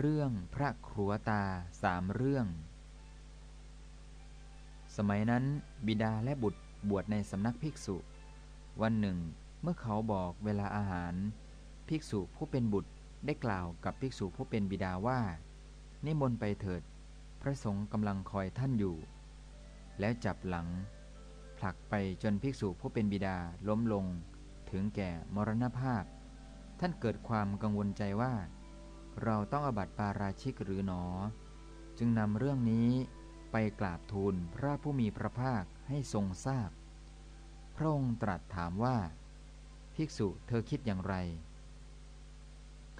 เรื่องพระครัวตาสามเรื่อง สมัยนั้นบิดาและบุตรบวชในสำนักภิกษุ วันหนึ่ง เมื่อเขาบอกเวลาอาหาร ภิกษุผู้เป็นบุตรได้กล่าวกับภิกษุผู้เป็นบิดาว่า นิมนต์ไปเถิด พระสงฆ์กำลังคอยท่านอยู่ แล้วจับหลัง ผลักไปจนภิกษุผู้เป็นบิดาล้มลง ถึงแก่มรณภาพ ท่านเกิดความกังวลใจว่า เราต้องอบัติปาราชิกหรือหนอ จึงนำเรื่องนี้ไปกราบทูลพระผู้มีพระภาคให้ทรงทราบพระองค์ตรัสถามว่า ภิกษุเธอคิดอย่างไร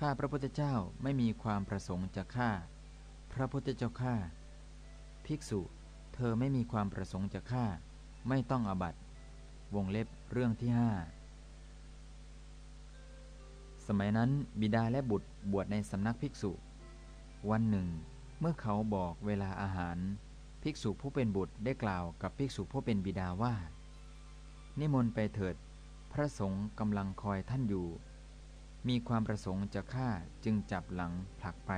ข้าพระพุทธเจ้าไม่มีความประสงค์จะฆ่า พระพุทธเจ้าฆ่าภิกษุ เธอไม่มีความประสงค์จะฆ่า ไม่ต้องอบัตวงเล็บเรื่องที่ห้า สมัยนั้นบิดาและบุตรบวชในสำนักภิกษุ วันหนึ่ง เมื่อเขาบอกเวลาอาหาร ภิกษุผู้เป็นบุตรได้กล่าวกับภิกษุผู้เป็นบิดาว่า นิมนต์ไปเถิด พระสงฆ์กำลังคอยท่านอยู่ มีความประสงค์จะฆ่าจึงจับหลังผลักไป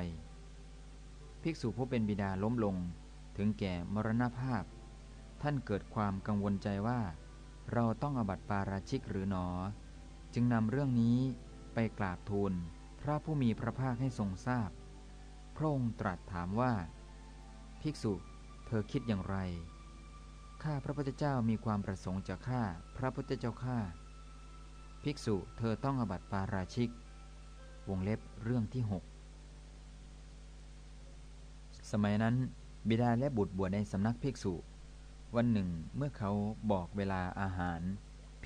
ภิกษุผู้เป็นบิดาล้มลงถึงแก่มรณภาพ ท่านเกิดความกังวลใจว่า เราต้องอบัติปาราชิกหรือหนอ จึงนำเรื่องนี้ ไปกราบทูลพระผู้มีพระภาคให้ทรงทราบพระองค์ตรัสถามว่า ภิกษุ เธอคิดอย่างไร ข้าพระพุทธเจ้ามีความประสงค์จะฆ่าพระพุทธเจ้าข้าภิกษุ เธอต้องอบัติปาราชิก วงเล็บเรื่องที่ 6 สมัยนั้น บิดาและบุตรบวชในสำนักภิกษุ วันหนึ่งเมื่อเขาบอกเวลาอาหาร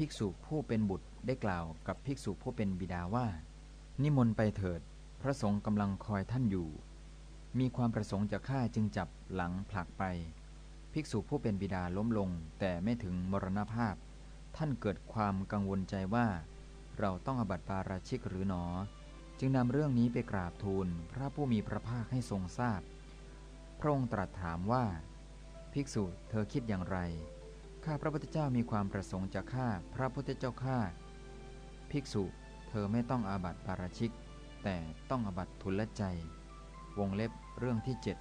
ภิกษุผู้เป็นบุตรได้กล่าวกับภิกษุผู้เป็นบิดาว่า นิมนต์ไปเถิด พระสงฆ์กำลังคอยท่านอยู่ มีความประสงค์จะฆ่าจึงจับหลังผลักไป ภิกษุผู้เป็นบิดาล้มลง แต่ไม่ถึงมรณภาพ ท่านเกิดความกังวลใจว่า เราต้องอบัติปาราชิกหรือหนอ จึงนำเรื่องนี้ไปกราบทูลพระผู้มีพระภาคให้ทรงทราบพระองค์ตรัสถามว่า ภิกษุเธอคิดอย่างไร ข้าพระพุทธเจ้ามีความประสงค์จะฆ่าพระพุทธเจ้าข้าภิกษุ เธอไม่ต้องอาบัติปาราชิก แต่ต้องอาบัติทุลใจ วงเล็บเรื่องที่เจ็ด